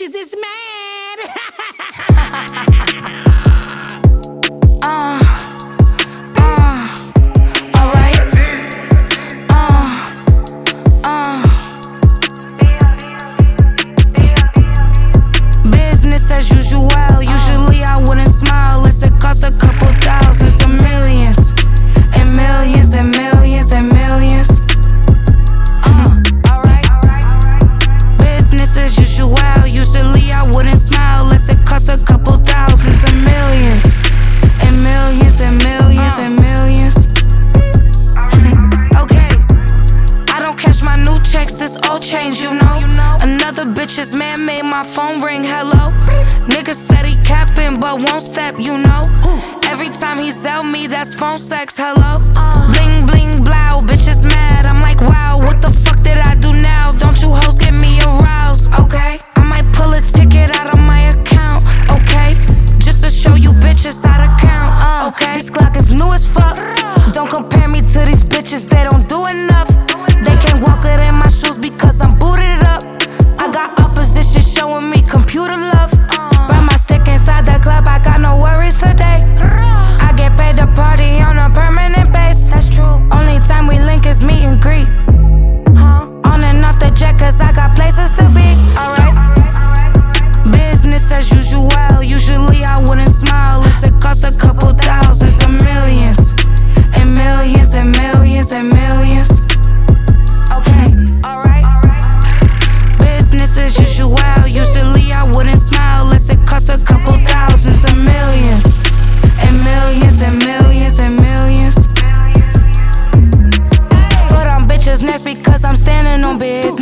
bitches is mad. Uh, checks, this old change, you know. Another bitch's man made my phone ring, hello. Nigga said he capping, but won't step, you know. Every time he sell me, that's phone sex, hello. Bling, bling, blow, bitches mad. I'm like, wow, what the fuck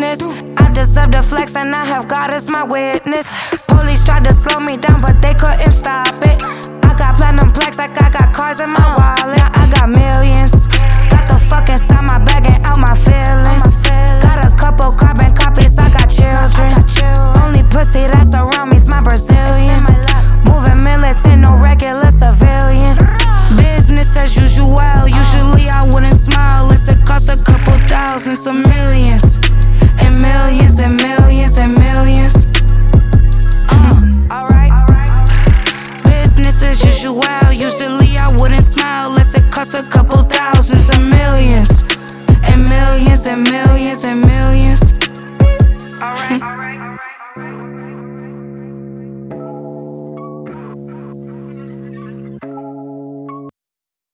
business. I deserve the flex and I have God as my witness. Police tried to slow me down, but they couldn't stop it. I got platinum plaques like I got cars in my wallet. Now I got millions. Got the fuck inside my bag and out my feelings. Got a couple carbon copies, I got children. Only pussy that's around me's my Brazilian. Moving militant, no regular civilian. Business as usual. Usually I wouldn't smile unless it cost a couple thousands of millions. Cost a couple thousands. And millions and millions and millions.